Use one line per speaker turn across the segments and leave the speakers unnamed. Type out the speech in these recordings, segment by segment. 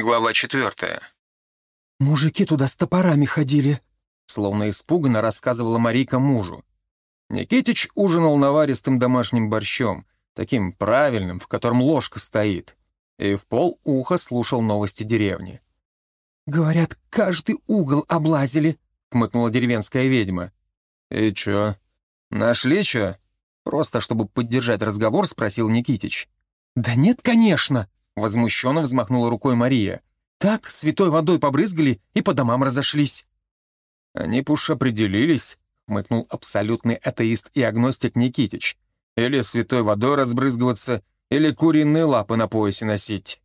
Глава четвертая.
«Мужики туда с топорами ходили», — словно испуганно рассказывала Марийка мужу.
Никитич ужинал наваристым домашним борщом, таким правильным, в котором ложка стоит, и в пол уха слушал новости деревни.
«Говорят, каждый угол облазили», — хмыкнула деревенская ведьма.
«И чё? Нашли чё?» Просто чтобы поддержать разговор, спросил Никитич.
«Да нет, конечно», Возмущенно взмахнула рукой Мария. «Так, святой водой побрызгали и по домам разошлись».
«Они б уж определились», — хмыкнул абсолютный атеист и агностик Никитич. «Или святой водой разбрызгиваться, или куриные лапы на поясе носить».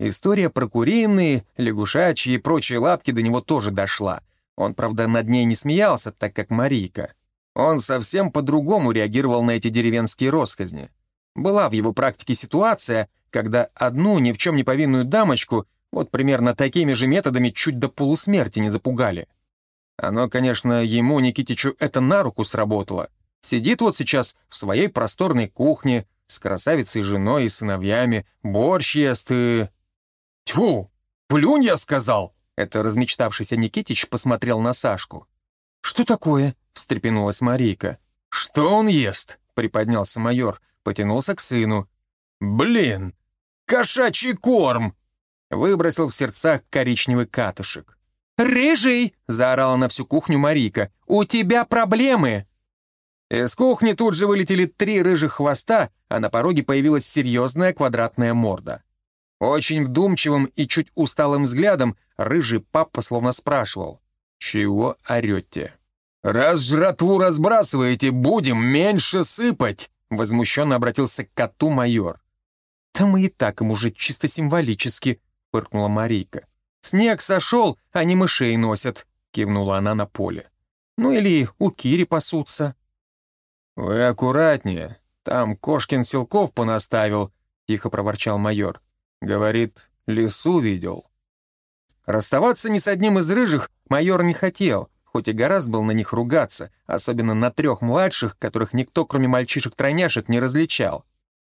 История про куриные, лягушачьи и прочие лапки до него тоже дошла. Он, правда, над ней не смеялся, так как Марийка. Он совсем по-другому реагировал на эти деревенские росказни. Была в его практике ситуация, когда одну ни в чем не повинную дамочку вот примерно такими же методами чуть до полусмерти не запугали. Оно, конечно, ему, Никитичу, это на руку сработало. Сидит вот сейчас в своей просторной кухне с красавицей женой и сыновьями, борщ ест и... Тьфу! Плюнь, я сказал! Это размечтавшийся Никитич посмотрел на Сашку.
«Что такое?»
— встрепенулась Марийка. «Что он ест?» — приподнялся майор, потянулся к сыну. «Блин, кошачий корм!» Выбросил в сердцах коричневый катышек.
«Рыжий!» — заорала на всю кухню Марика. «У тебя проблемы!»
Из кухни тут же вылетели три рыжих хвоста, а на пороге появилась серьезная квадратная морда. Очень вдумчивым и чуть усталым взглядом рыжий папа словно спрашивал. «Чего орете?» «Раз жратву разбрасываете, будем меньше сыпать!» Возмущенно обратился к коту майор.
«Да мы и так им уже чисто символически», — фыркнула Марийка.
«Снег сошел, они мышей носят», — кивнула она на поле. «Ну или у Кири пасутся». «Вы аккуратнее, там Кошкин Силков понаставил», — тихо проворчал майор. «Говорит, лесу видел». Расставаться ни с одним из рыжих майор не хотел, хоть и горазд был на них ругаться, особенно на трех младших, которых никто, кроме мальчишек-тройняшек, не различал.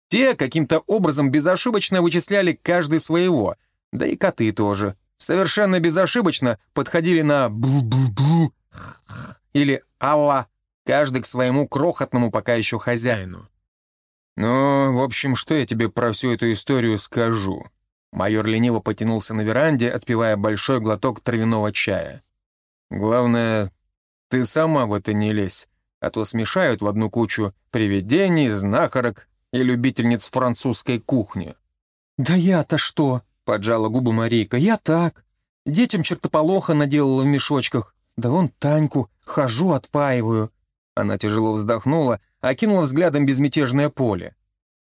Те каким-то образом безошибочно вычисляли каждый своего, да и коты тоже. Совершенно безошибочно подходили на «бл-бл-бл» или «алла», каждый к своему крохотному пока еще хозяину. «Ну, в общем, что я тебе про всю эту историю скажу?» Майор лениво потянулся на веранде, отпивая большой глоток травяного чая. «Главное, ты сама в это не лезь, а то смешают в одну кучу привидений, знахарок и любительниц французской кухни».
«Да я-то что?» — поджала губы Марийка. «Я так. Детям чертополоха наделала в мешочках. Да вон Таньку, хожу, отпаиваю».
Она тяжело вздохнула, окинула взглядом безмятежное поле.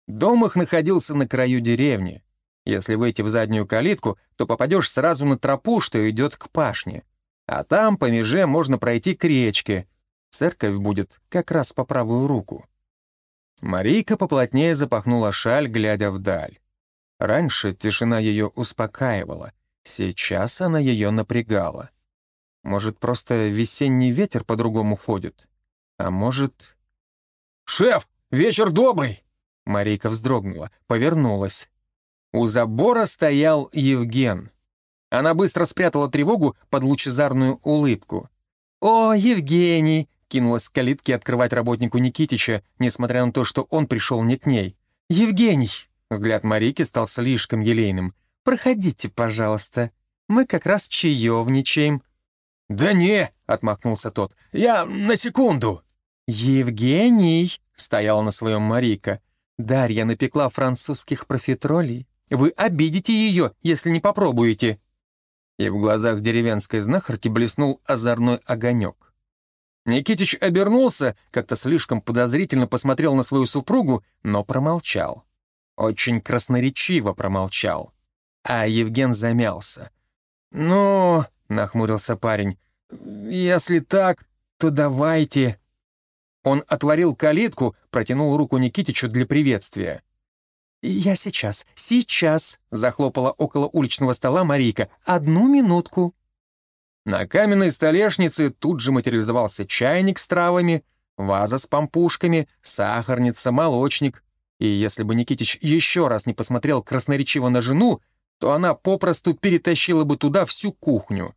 Дом их находился на краю деревни. Если выйти в заднюю калитку, то попадешь сразу на тропу, что идет к пашне. А там, по меже, можно пройти к речке. Церковь будет как раз по правую руку. Марийка поплотнее запахнула шаль, глядя вдаль. Раньше тишина ее успокаивала, сейчас она ее напрягала. Может, просто весенний ветер по-другому ходит? А может... «Шеф, вечер добрый!» Марийка вздрогнула, повернулась. У забора стоял Евген. Она быстро спрятала тревогу под лучезарную улыбку.
«О, Евгений!» Кинулась к калитке открывать работнику Никитича, несмотря на то, что он пришел не к ней. «Евгений!» Взгляд Марики стал слишком елейным. «Проходите, пожалуйста. Мы как раз чаевничаем».
«Да не!» — отмахнулся тот. «Я на секунду!»
«Евгений!» — стояла на своем Марика. «Дарья напекла французских профитролей. Вы обидите ее, если не попробуете».
И в глазах деревенской знахарки блеснул озорной огонек. Никитич обернулся, как-то слишком подозрительно посмотрел на свою супругу, но промолчал. Очень красноречиво промолчал. А Евген замялся. «Ну...» — нахмурился парень. «Если так, то давайте...» Он отворил калитку, протянул руку Никитичу для приветствия.
«Я сейчас, сейчас!» — захлопала около уличного стола Марийка. «Одну минутку!»
На каменной столешнице тут же материализовался чайник с травами, ваза с пампушками, сахарница, молочник. И если бы Никитич еще раз не посмотрел красноречиво на жену, то она попросту перетащила бы туда всю кухню.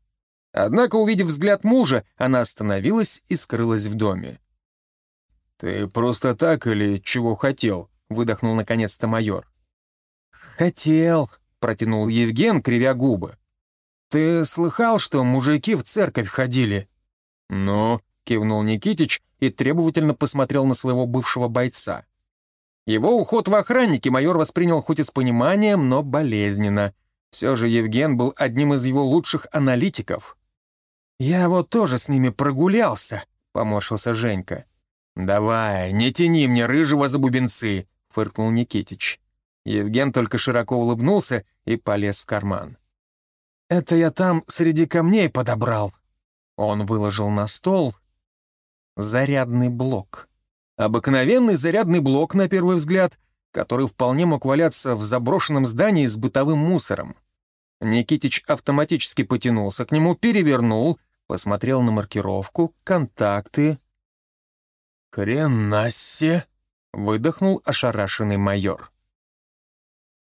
Однако, увидев взгляд мужа, она остановилась и скрылась в доме. «Ты просто так или чего хотел?» — выдохнул наконец-то майор.
«Хотел», — протянул Евген, кривя губы. «Ты слыхал, что мужики в церковь ходили?»
«Ну», — кивнул Никитич и требовательно посмотрел на своего бывшего бойца. Его уход в охранники майор воспринял хоть и с пониманием, но болезненно. Все же Евген был одним из его лучших аналитиков.
«Я вот тоже с ними прогулялся», — поморщился Женька.
«Давай, не тяни мне рыжего за бубенцы», — фыркнул Никитич. Евген только широко улыбнулся и полез в карман.
«Это я там среди камней подобрал».
Он выложил на стол зарядный блок. Обыкновенный зарядный блок, на первый взгляд, который вполне мог валяться в заброшенном здании с бытовым мусором. Никитич автоматически потянулся к нему, перевернул, посмотрел на маркировку, контакты.
«Хренасе!»
— выдохнул ошарашенный майор.